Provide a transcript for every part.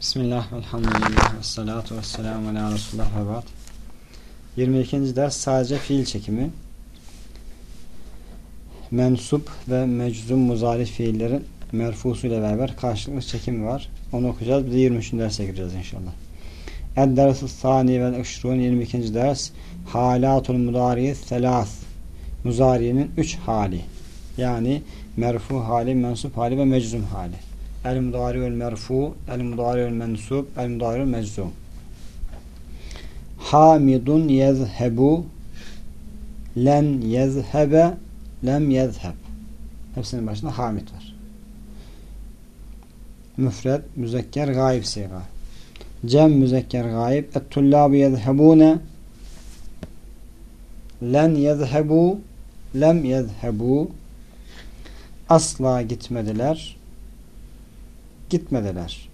Bismillah, elhamdülillah, ve salatu ve selamu ala Resulullah ve ba'd. 22. ders sadece fiil çekimi. Mensup ve meczum muzari fiillerin merfusu ile beraber karşılıklı çekimi var. Onu okuyacağız. Bir de 23. derse gireceğiz inşallah. Ed-dersu sani vel ışrun 22. ders halatul mudariye selas muzariyenin 3 hali. Yani merfu hali, mensup hali ve meczum hali. El mudari'ül merfu, el mudari'ül mensub, el mudari'ül meczum. Hamidun yezhebu len yezhebe lem yezheb. Hepsinin başında hamid var. Müfred, müzekker, gayb siga. Cem, müzekker, gayb. Et-tullabu yezhebune len yezhebu lem yezhebu asla gitmediler gitmediler.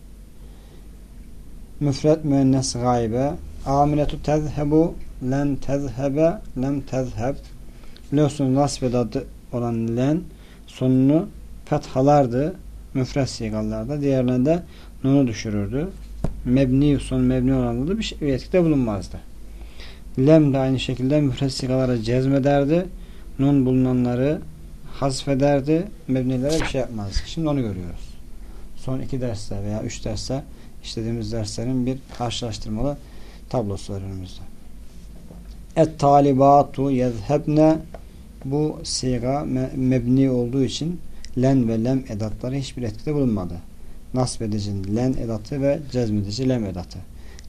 Müfret müennes gaybe aminetu tezhebu len tezhebe lem tezheb biliyorsunuz nasbedadı olan len sonunu fethalardı müfret sigalarda diğerlerinde nunu düşürürdü. Mebni son mebni olanlarda da bir, şey, etkide bulunmazdı. Lem de aynı şekilde müfret sigalara cezmederdi. Nun bulunanları hasfederdi. Mebnilere bir şey yapmazdı. Şimdi onu görüyoruz son iki derste veya üç derste işlediğimiz derslerin bir karşılaştırmalı tablosu var önümüzde. Et talibatu yezhebne bu siga mebni olduğu için len ve lem edatları hiçbir etkide bulunmadı. Nasb edicinin len edatı ve cezmedici lem edatı.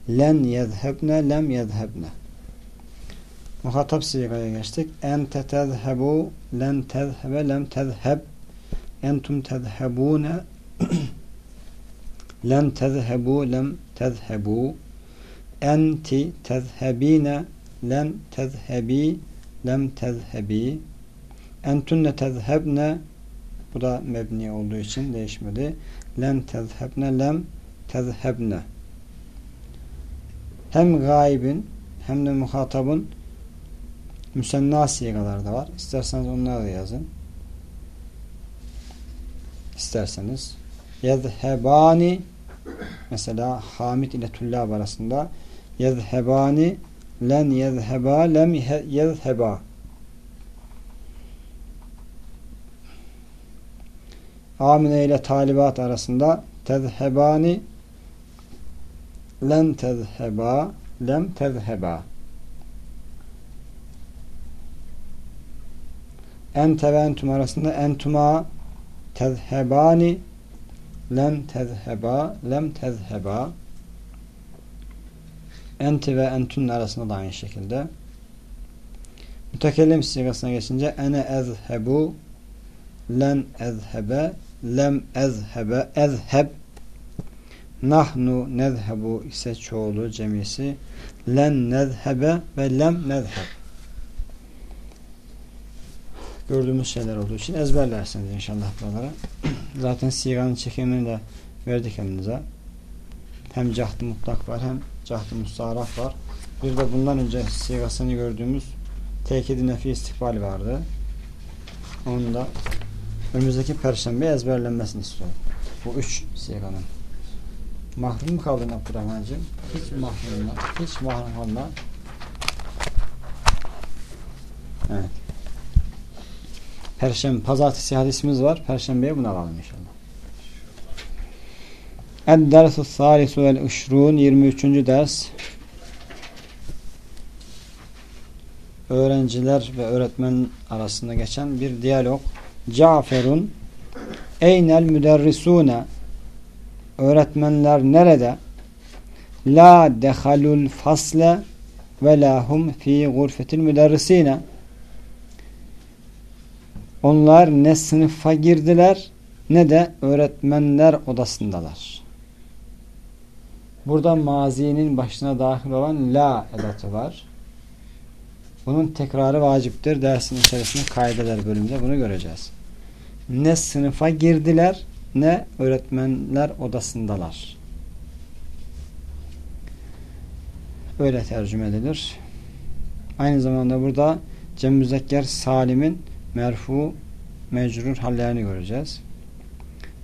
Len yezhebne lem yezhebne. Muhatap sigaya geçtik. Ente tezhebu len tezhebe lem tezheb entum tezhebune Len tezhebu lem tezhebu Enti tezhebine len tezhebi lem tezhebi Entunne tezhebne bu da mebni olduğu için değişmedi. Len tezhebne lem tezhebne hem gaibin hem de muhatabın müsenna sigaları da var. İsterseniz onları da yazın. İsterseniz yezhebani mesela Hamid ile Tullab arasında yezhebani len yezheba lem yezheba. Amine ile talibat arasında tezhebani len tezheba lem tezheba. Ente ve entum arasında entuma tezhebani lem tezheba lem tezheba. Enti ve entun arasında da aynı şekilde. Mütekellim sigasına geçince ene ezhebu len ezhebe lem ezhebe ezheb. Nahnu nezhebu ise çoğulu cemisi len nezhebe ve lem nezheb gördüğümüz şeyler olduğu için ezberlersiniz inşallah buraları. Zaten siganın çekimini de verdik elinize. Hem cahd mutlak var hem cahd mustaraf var. Bir de bundan önce sigasını gördüğümüz tekidi nefi istikbal vardı. Onu da önümüzdeki perşembe ezberlenmesini istiyorum. Bu üç siganın. Mahrum kaldın Abdurrahman'cığım? Hiç mahrum Hiç mahrum olma. Evet. Perşembe, pazartesi hadisimiz var. Perşembeye bunu alalım inşallah. Ed-dersu salisu vel uşrun 23. ders öğrenciler ve öğretmen arasında geçen bir diyalog. Caferun Eynel müderrisune Öğretmenler nerede? La dehalul fasle ve lahum fi gurfetil müderrisine onlar ne sınıfa girdiler ne de öğretmenler odasındalar. Burada mazinin başına dahil olan la edatı var. Bunun tekrarı vaciptir. Dersin içerisinde kaydeler bölümünde bunu göreceğiz. Ne sınıfa girdiler ne öğretmenler odasındalar. Öyle tercüme edilir. Aynı zamanda burada Cem Müzekker Salim'in merfu mecrur hallerini göreceğiz.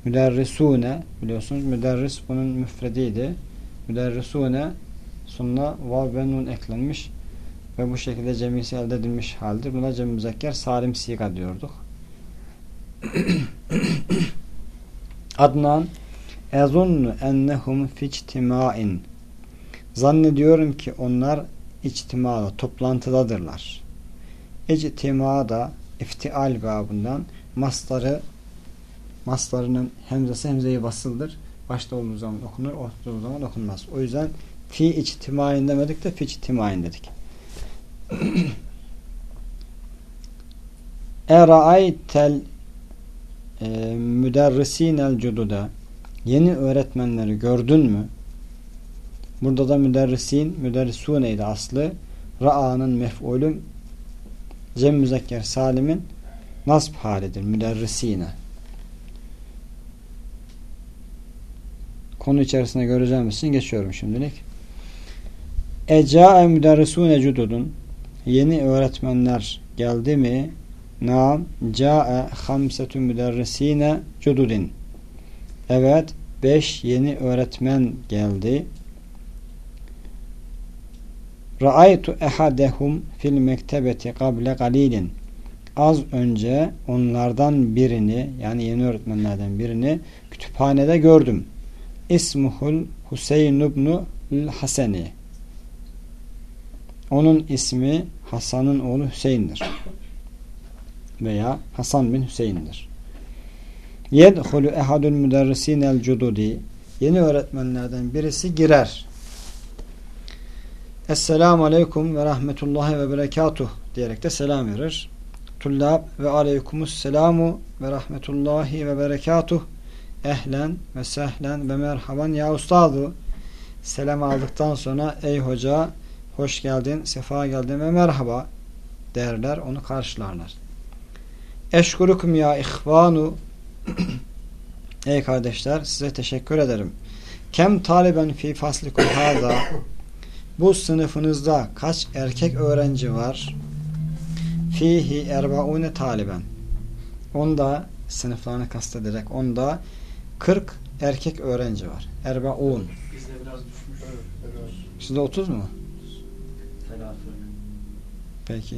müderrisune biliyorsunuz müderris bunun müfrediydi. Müderrisune sonuna vav ve nun eklenmiş ve bu şekilde cemisi elde edilmiş halde buna cem müzekker salim siga diyorduk. Adnan ezunnu ennehum fiçtimain zannediyorum ki onlar içtimada, toplantıdadırlar. İctimada iftial babından masları maslarının hemzesi hemzeyi basıldır. Başta olduğu zaman okunur, olduğu zaman okunmaz. O yüzden fi içtimain demedik de fi içtimain dedik. Era'aytel e, müderrisinel cududa yeni öğretmenleri gördün mü? Burada da müderrisin, müderrisuneydi aslı. Ra'anın mef'ulü cem müzekker salimin nasb halidir. Müderrisine. Konu içerisinde göreceğimiz için geçiyorum şimdilik. Ecae müderrisune cududun yeni öğretmenler geldi mi? Naam cae hamsetu müderrisine cududin. Evet, beş yeni öğretmen geldi. Ra'aytu ehadehum fil mektebeti kable galilin. Az önce onlardan birini yani yeni öğretmenlerden birini kütüphanede gördüm. İsmuhul Hüseyin ibn Haseni. Onun ismi Hasan'ın oğlu Hüseyin'dir. Veya Hasan bin Hüseyin'dir. Yedhulu ehadul müderrisinel cududi. Yeni öğretmenlerden birisi girer. Esselamu Aleyküm ve Rahmetullahi ve Berekatuh diyerek de selam verir. Tullab ve Aleykumus Selamu ve Rahmetullahi ve Berekatuh ehlen ve sehlen ve merhaban ya ustadu selam aldıktan sonra ey hoca hoş geldin, sefa geldin ve merhaba derler, onu karşılarlar. Eşkurukum ya ihvanu Ey kardeşler size teşekkür ederim. Kem taliben fi faslikum hada bu sınıfınızda kaç erkek öğrenci var? Fihi erbaune taliben. Onda sınıflarını kastederek onda 40 erkek öğrenci var. Erbaun. Bizde biraz düşmüş. Evet, evet. Sizde 30 mu? Telafi. Peki.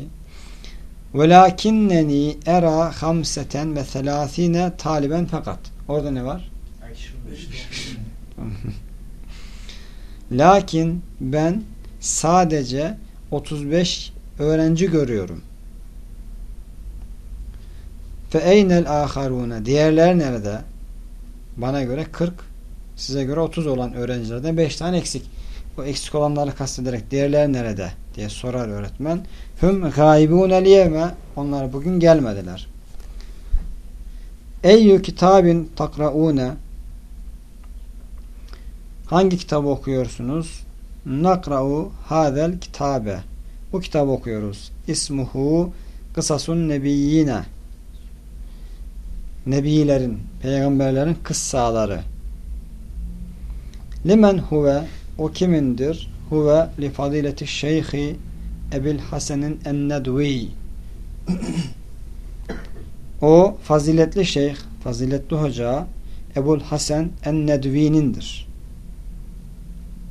Velakinneni era hamseten ve selasine taliben fakat. Orada ne var? Lakin ben sadece 35 öğrenci görüyorum. Fe eynel aharuna diğerler nerede? Bana göre 40 size göre 30 olan öğrencilerden 5 tane eksik. Bu eksik olanları kastederek diğerler nerede diye sorar öğretmen. Hüm gaibunel yevme onlar bugün gelmediler. Eyyü kitabin takraune Hangi kitabı okuyorsunuz? Nakra'u hadel kitabe. Bu kitabı okuyoruz. İsmuhu kısasun nebiyyine. Nebilerin, peygamberlerin kıssaları. Limen huve o kimindir? Huve li fadileti şeyhi Ebil Hasan'ın ennedvi. o faziletli şeyh, faziletli hoca Ebul Hasan ennedvi'nindir.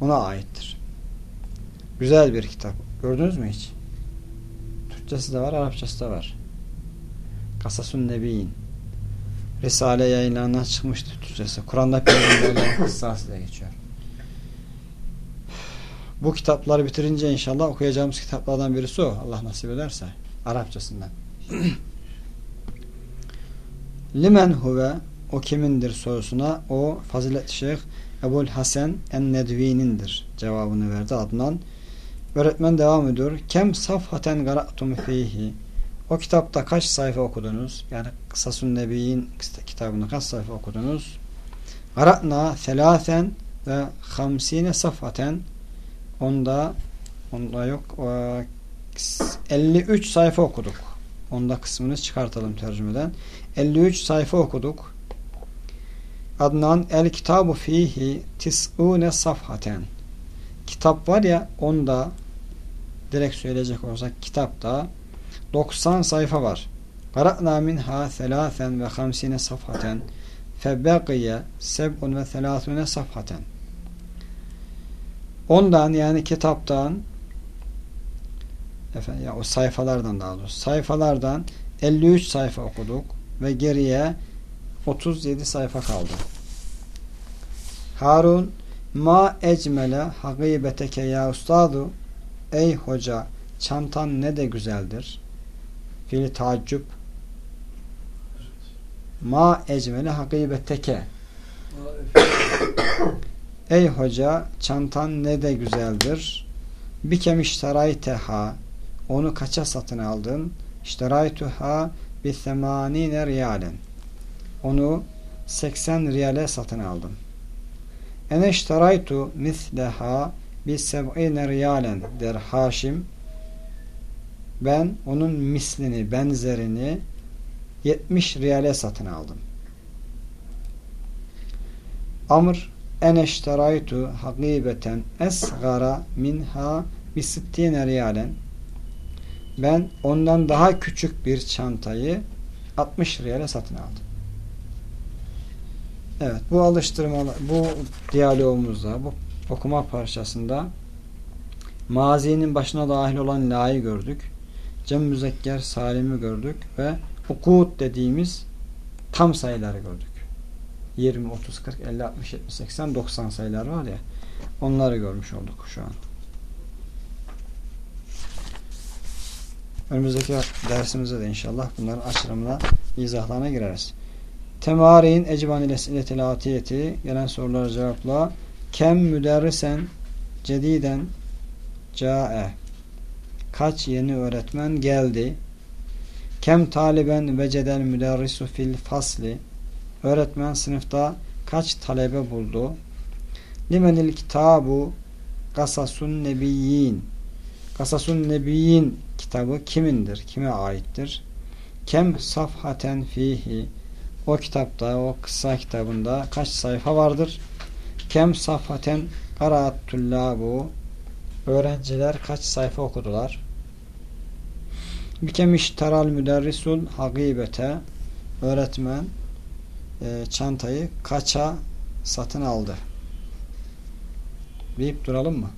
Ona aittir. Güzel bir kitap. Gördünüz mü hiç? Türkçesi de var, Arapçası da var. Kasasun Nebiyin. Risale yayınlarından çıkmıştı Türkçesi. Kur'an'da peygamberlerin kıssası diye geçiyor. Bu kitapları bitirince inşallah okuyacağımız kitaplardan birisi o. Allah nasip ederse. Arapçasından. Limen huve o kimindir sorusuna o fazilet şeyh Ebul Hasan en-Nedvi'nindir cevabını verdi Adnan. Öğretmen devam ediyor. Kem safhaten gara'tum fihi o kitapta kaç sayfa okudunuz? Yani Kısasun Nebi'in kitabını kaç sayfa okudunuz? Gara'na selasen ve hamsine safhaten onda onda yok 53 sayfa okuduk. Onda kısmını çıkartalım tercümeden. 53 sayfa okuduk. Adnan el kitabu fihi tis'une safhaten. Kitap var ya onda direkt söyleyecek olursak kitapta 90 sayfa var. Qara'na minha selasen ve hamsine safhaten. febeqiye seb'un ve selâthune safhaten ondan yani kitaptan efendim ya o sayfalardan daha doğrusu sayfalardan 53 sayfa okuduk ve geriye 37 sayfa kaldı. Harun ma ecmele hagibeteke ya ustadu ey hoca çantan ne de güzeldir. Fili taaccüp ma ecmele hagibeteke ey hoca çantan ne de güzeldir. Bir kemiş teha onu kaça satın aldın? İşteraytuha bi semanine riyalen. Onu 80 riyale satın aldım. Ene işteraytu misleha bi seb'ine riyalen der Haşim. Ben onun mislini, benzerini 70 riyale satın aldım. Amr ene işteraytu hakibeten esgara minha bi sittine riyalen ben ondan daha küçük bir çantayı 60 riyale satın aldım. Evet bu alıştırma bu diyalogumuzda bu okuma parçasında mazinin başına dahil olan la'yı gördük. Cem müzekker salimi gördük ve hukut dediğimiz tam sayıları gördük. 20, 30, 40, 50, 60, 70, 80, 90 sayılar var ya onları görmüş olduk şu an. Önümüzdeki dersimizde de inşallah bunların açılımına, izahlarına gireriz. Temarin ecvanil esiletil atiyeti gelen sorulara cevapla kem müderrisen cediden cae kaç yeni öğretmen geldi? Kem taliben vecedel müderrisu fil fasli. Öğretmen sınıfta kaç talebe buldu? Limenil kitabu kasasun nebiyyin. Kasasun nebiyyin kitabı kimindir? Kime aittir? Kem safhaten fihi o kitapta, o kısa kitabında kaç sayfa vardır? Kem safhaten tullabu öğrenciler kaç sayfa okudular? Bikemiş taral müderrisul hagibete öğretmen e, çantayı kaça satın aldı? Deyip duralım mı?